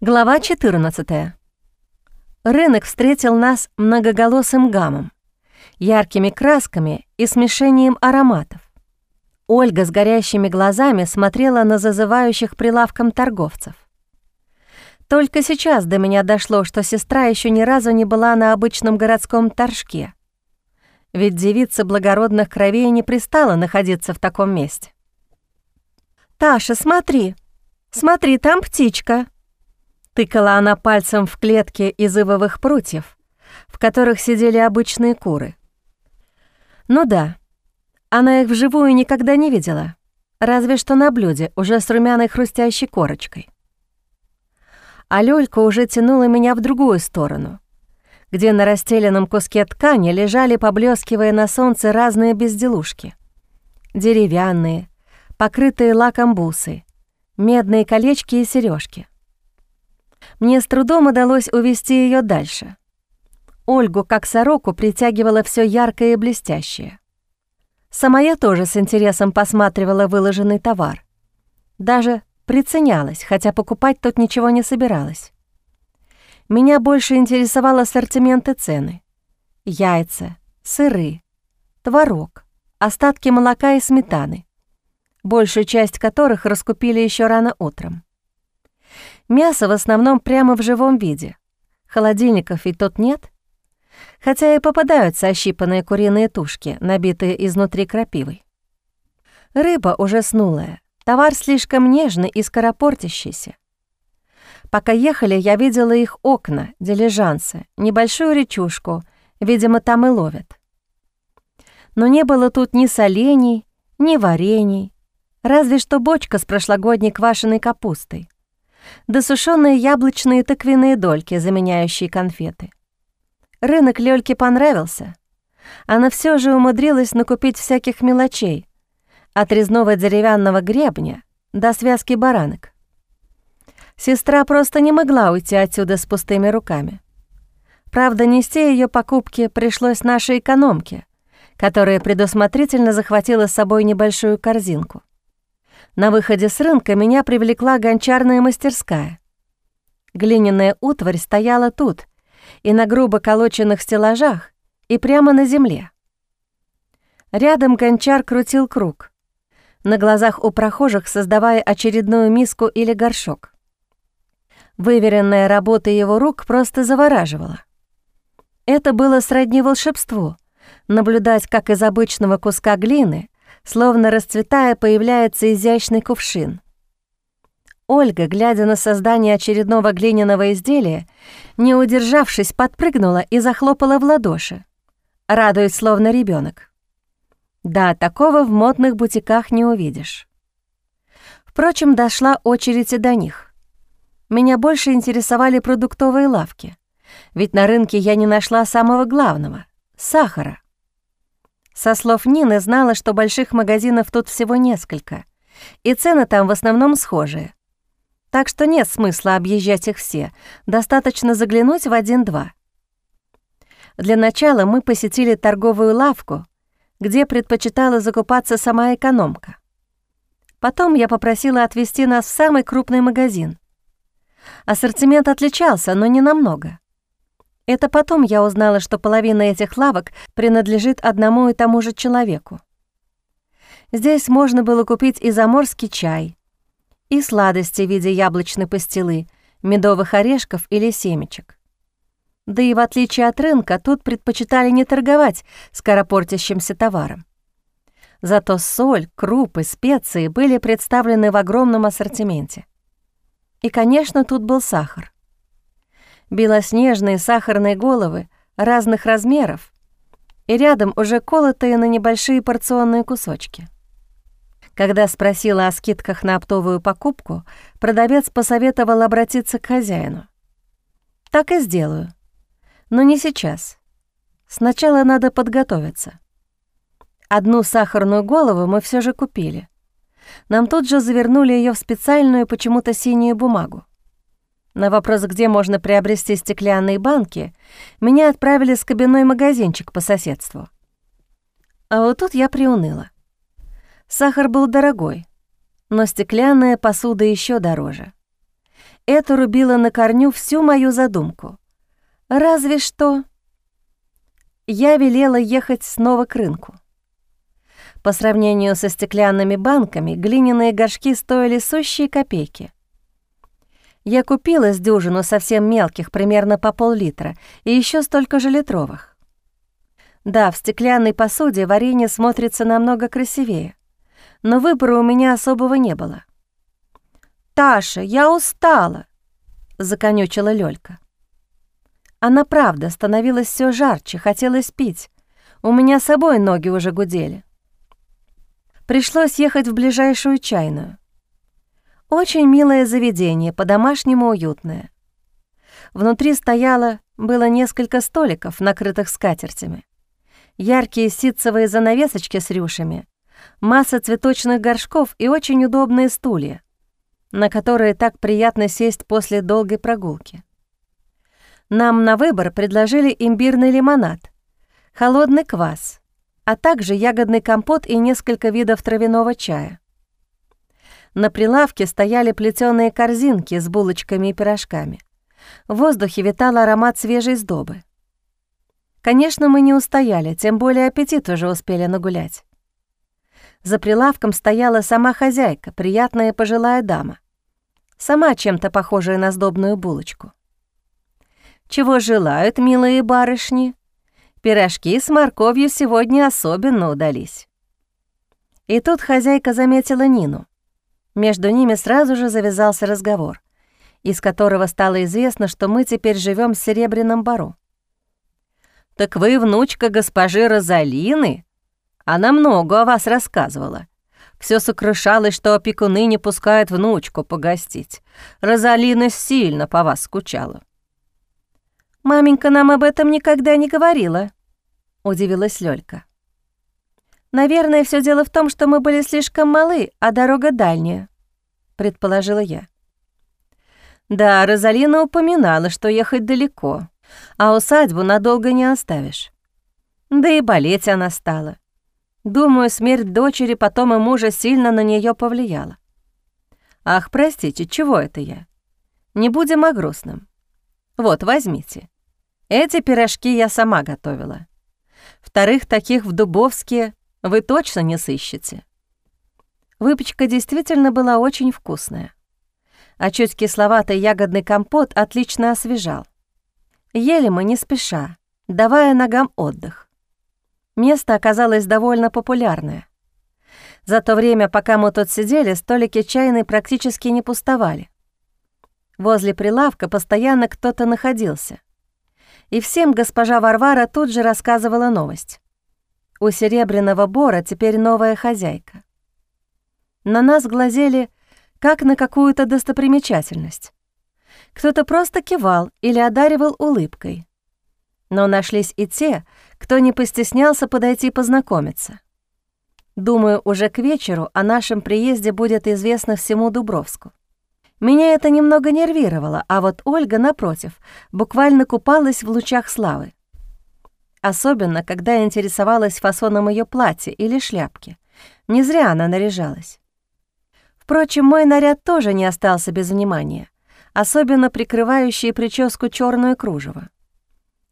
Глава 14. Рынок встретил нас многоголосым гамом, яркими красками и смешением ароматов. Ольга с горящими глазами смотрела на зазывающих прилавком торговцев. Только сейчас до меня дошло, что сестра еще ни разу не была на обычном городском торжке. Ведь девица благородных кровей не пристала находиться в таком месте. «Таша, смотри! Смотри, там птичка!» Тыкала она пальцем в клетки из ивовых прутьев, в которых сидели обычные куры. Ну да, она их вживую никогда не видела, разве что на блюде, уже с румяной хрустящей корочкой а Лёлька уже тянула меня в другую сторону, где на расстеленном куске ткани лежали, поблескивая на солнце, разные безделушки. Деревянные, покрытые лаком бусы, медные колечки и сережки. Мне с трудом удалось увести ее дальше. Ольгу, как сороку, притягивало все яркое и блестящее. Сама я тоже с интересом посматривала выложенный товар. Даже Приценялась, хотя покупать тут ничего не собиралась. Меня больше интересовал ассортимент и цены. Яйца, сыры, творог, остатки молока и сметаны, большую часть которых раскупили еще рано утром. Мясо в основном прямо в живом виде. Холодильников и тут нет. Хотя и попадаются ощипанные куриные тушки, набитые изнутри крапивой. Рыба уже снулая, Товар слишком нежный и скоропортящийся. Пока ехали, я видела их окна, дилижансы, небольшую речушку, видимо, там и ловят. Но не было тут ни солений, ни варений, разве что бочка с прошлогодней квашеной капустой, да сушеные яблочные тыквенные дольки, заменяющие конфеты. Рынок Лёльке понравился. Она все же умудрилась накупить всяких мелочей, от резного деревянного гребня до связки баранок. Сестра просто не могла уйти отсюда с пустыми руками. Правда, нести ее покупки пришлось нашей экономке, которая предусмотрительно захватила с собой небольшую корзинку. На выходе с рынка меня привлекла гончарная мастерская. Глиняная утварь стояла тут и на грубо колоченных стеллажах, и прямо на земле. Рядом гончар крутил круг, на глазах у прохожих создавая очередную миску или горшок. Выверенная работа его рук просто завораживала. Это было сродни волшебству — наблюдать, как из обычного куска глины, словно расцветая, появляется изящный кувшин. Ольга, глядя на создание очередного глиняного изделия, не удержавшись, подпрыгнула и захлопала в ладоши, радуясь словно ребенок. Да, такого в модных бутиках не увидишь. Впрочем, дошла очередь и до них. Меня больше интересовали продуктовые лавки, ведь на рынке я не нашла самого главного — сахара. Со слов Нины знала, что больших магазинов тут всего несколько, и цены там в основном схожие. Так что нет смысла объезжать их все, достаточно заглянуть в один-два. Для начала мы посетили торговую лавку — где предпочитала закупаться сама экономка. Потом я попросила отвезти нас в самый крупный магазин. Ассортимент отличался, но не намного. Это потом я узнала, что половина этих лавок принадлежит одному и тому же человеку. Здесь можно было купить и заморский чай, и сладости в виде яблочной пастилы, медовых орешков или семечек. Да и в отличие от рынка, тут предпочитали не торговать скоропортящимся товаром. Зато соль, крупы, специи были представлены в огромном ассортименте. И, конечно, тут был сахар. Белоснежные сахарные головы разных размеров и рядом уже колотые на небольшие порционные кусочки. Когда спросила о скидках на оптовую покупку, продавец посоветовал обратиться к хозяину. «Так и сделаю», но не сейчас. Сначала надо подготовиться. Одну сахарную голову мы все же купили. Нам тут же завернули ее в специальную почему-то синюю бумагу. На вопрос, где можно приобрести стеклянные банки, меня отправили в кабиной магазинчик по соседству. А вот тут я приуныла. Сахар был дорогой, но стеклянная посуда еще дороже. это рубило на корню всю мою задумку. Разве что... Я велела ехать снова к рынку. По сравнению со стеклянными банками, глиняные горшки стоили сущие копейки. Я купила с дюжину совсем мелких, примерно по пол-литра, и еще столько же литровых. Да, в стеклянной посуде варенье смотрится намного красивее, но выбора у меня особого не было. «Таша, я устала!» — законючила Лёлька. Она правда становилась все жарче, хотелось пить. У меня с собой ноги уже гудели. Пришлось ехать в ближайшую чайную. Очень милое заведение, по-домашнему уютное. Внутри стояло, было несколько столиков, накрытых скатертями. Яркие ситцевые занавесочки с рюшами, масса цветочных горшков и очень удобные стулья, на которые так приятно сесть после долгой прогулки. Нам на выбор предложили имбирный лимонад, холодный квас, а также ягодный компот и несколько видов травяного чая. На прилавке стояли плетеные корзинки с булочками и пирожками. В воздухе витал аромат свежей сдобы. Конечно, мы не устояли, тем более аппетит уже успели нагулять. За прилавком стояла сама хозяйка, приятная пожилая дама. Сама чем-то похожая на сдобную булочку. «Чего желают, милые барышни?» Пирожки с морковью сегодня особенно удались. И тут хозяйка заметила Нину. Между ними сразу же завязался разговор, из которого стало известно, что мы теперь живем в Серебряном Бару. «Так вы внучка госпожи Розалины?» Она много о вас рассказывала. Все сокрушалось, что опекуны не пускают внучку погостить. Розалина сильно по вас скучала. «Маменька нам об этом никогда не говорила», — удивилась Лёлька. «Наверное, все дело в том, что мы были слишком малы, а дорога дальняя», — предположила я. Да, Розалина упоминала, что ехать далеко, а усадьбу надолго не оставишь. Да и болеть она стала. Думаю, смерть дочери потом и мужа сильно на нее повлияла. Ах, простите, чего это я? Не будем о грустном. Вот, возьмите. Эти пирожки я сама готовила. Вторых таких в Дубовске вы точно не сыщете. Выпечка действительно была очень вкусная. А чуть кисловатый ягодный компот отлично освежал. Ели мы не спеша, давая ногам отдых. Место оказалось довольно популярное. За то время, пока мы тут сидели, столики чайные практически не пустовали. Возле прилавка постоянно кто-то находился — и всем госпожа Варвара тут же рассказывала новость. У Серебряного Бора теперь новая хозяйка. На нас глазели, как на какую-то достопримечательность. Кто-то просто кивал или одаривал улыбкой. Но нашлись и те, кто не постеснялся подойти познакомиться. Думаю, уже к вечеру о нашем приезде будет известно всему Дубровску. Меня это немного нервировало, а вот Ольга, напротив, буквально купалась в лучах славы. Особенно, когда интересовалась фасоном ее платья или шляпки. Не зря она наряжалась. Впрочем, мой наряд тоже не остался без внимания, особенно прикрывающий прическу черную кружево.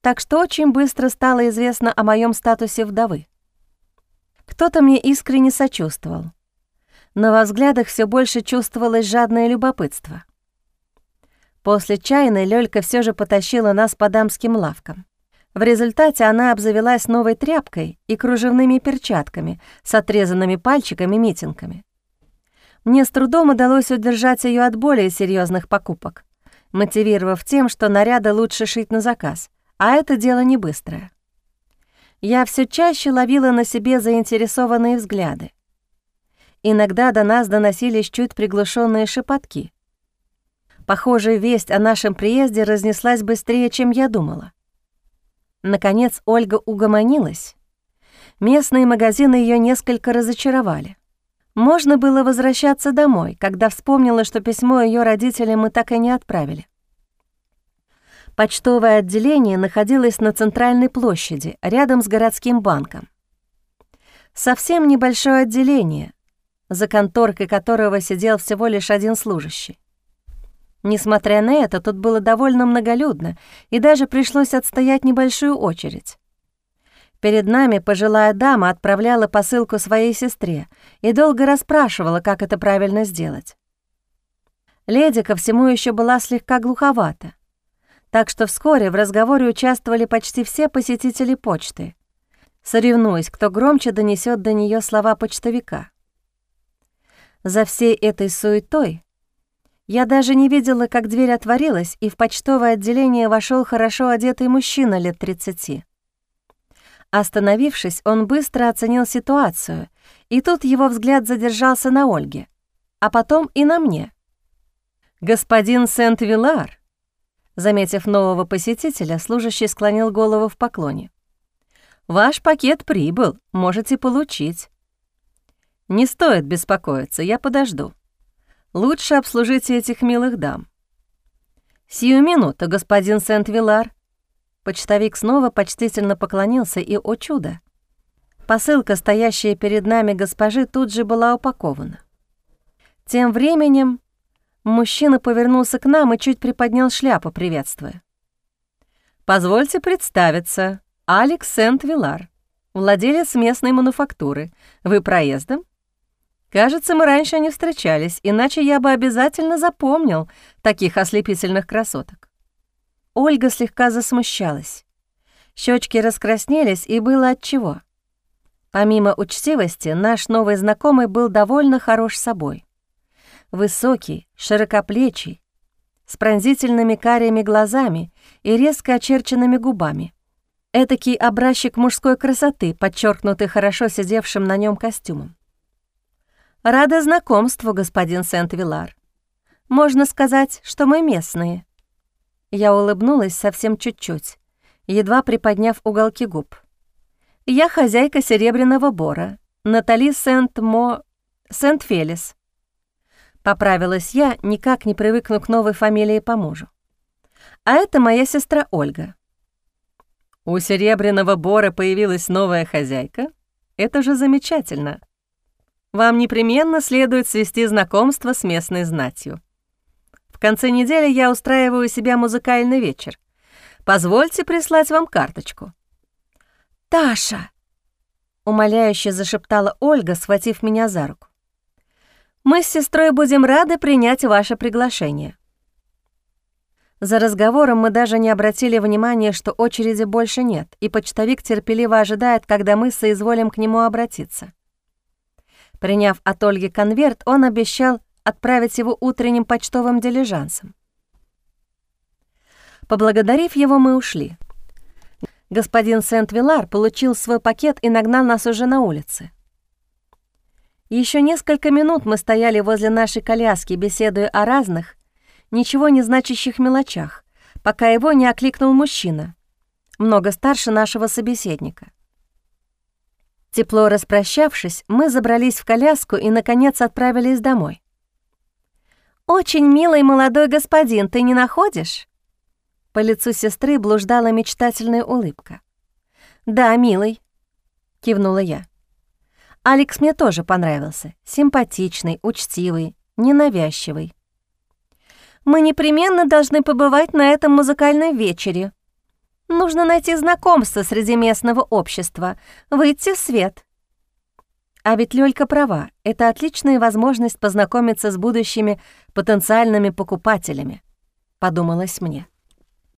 Так что очень быстро стало известно о моем статусе вдовы. Кто-то мне искренне сочувствовал — во взглядах все больше чувствовалось жадное любопытство. После чайной Лёлька все же потащила нас по дамским лавкам. В результате она обзавелась новой тряпкой и кружевными перчатками с отрезанными пальчиками митингами. Мне с трудом удалось удержать ее от более серьезных покупок, мотивировав тем, что наряды лучше шить на заказ, а это дело не быстрое. Я все чаще ловила на себе заинтересованные взгляды. Иногда до нас доносились чуть приглушенные шепотки. Похоже, весть о нашем приезде разнеслась быстрее, чем я думала. Наконец Ольга угомонилась. Местные магазины ее несколько разочаровали. Можно было возвращаться домой, когда вспомнила, что письмо ее родителям мы так и не отправили. Почтовое отделение находилось на центральной площади, рядом с городским банком. Совсем небольшое отделение, за конторкой которого сидел всего лишь один служащий. Несмотря на это, тут было довольно многолюдно, и даже пришлось отстоять небольшую очередь. Перед нами пожилая дама отправляла посылку своей сестре и долго расспрашивала, как это правильно сделать. Леди ко всему еще была слегка глуховата, так что вскоре в разговоре участвовали почти все посетители почты, соревнуясь, кто громче донесет до нее слова почтовика. За всей этой суетой я даже не видела, как дверь отворилась, и в почтовое отделение вошел хорошо одетый мужчина лет 30. Остановившись, он быстро оценил ситуацию, и тут его взгляд задержался на Ольге, а потом и на мне. «Господин Сент-Вилар», заметив нового посетителя, служащий склонил голову в поклоне. «Ваш пакет прибыл, можете получить». «Не стоит беспокоиться, я подожду. Лучше обслужите этих милых дам». «Сию минуту, господин Сент-Вилар», Почтовик снова почтительно поклонился, и, о чудо, посылка, стоящая перед нами госпожи, тут же была упакована. Тем временем мужчина повернулся к нам и чуть приподнял шляпу, приветствуя. «Позвольте представиться, Алекс Сент-Вилар, владелец местной мануфактуры. Вы проездом?» Кажется, мы раньше не встречались, иначе я бы обязательно запомнил таких ослепительных красоток. Ольга слегка засмущалась. Щечки раскраснелись, и было отчего. Помимо учтивости, наш новый знакомый был довольно хорош собой. Высокий, широкоплечий, с пронзительными карими глазами и резко очерченными губами. Этакий образчик мужской красоты, подчеркнутый хорошо сидевшим на нем костюмом. «Рада знакомству, господин Сент-Вилар. Можно сказать, что мы местные», я улыбнулась совсем чуть-чуть, едва приподняв уголки губ. «Я хозяйка Серебряного Бора, Натали Сент-Мо... Сент-Фелис». Поправилась я, никак не привыкнув к новой фамилии по мужу. «А это моя сестра Ольга». «У Серебряного Бора появилась новая хозяйка? Это же замечательно. Вам непременно следует свести знакомство с местной знатью» конце недели я устраиваю себе музыкальный вечер. Позвольте прислать вам карточку». «Таша!» — умоляюще зашептала Ольга, схватив меня за руку. «Мы с сестрой будем рады принять ваше приглашение». За разговором мы даже не обратили внимания, что очереди больше нет, и почтовик терпеливо ожидает, когда мы соизволим к нему обратиться. Приняв от Ольги конверт, он обещал отправить его утренним почтовым дилижансом. Поблагодарив его, мы ушли. Господин Сент-Вилар получил свой пакет и нагнал нас уже на улице. Еще несколько минут мы стояли возле нашей коляски, беседуя о разных, ничего не значащих мелочах, пока его не окликнул мужчина, много старше нашего собеседника. Тепло распрощавшись, мы забрались в коляску и, наконец, отправились домой. «Очень милый молодой господин, ты не находишь?» По лицу сестры блуждала мечтательная улыбка. «Да, милый», — кивнула я. «Алекс мне тоже понравился. Симпатичный, учтивый, ненавязчивый. Мы непременно должны побывать на этом музыкальном вечере. Нужно найти знакомство среди местного общества, выйти в свет». А ведь Лёлька права, это отличная возможность познакомиться с будущими потенциальными покупателями, подумалось мне.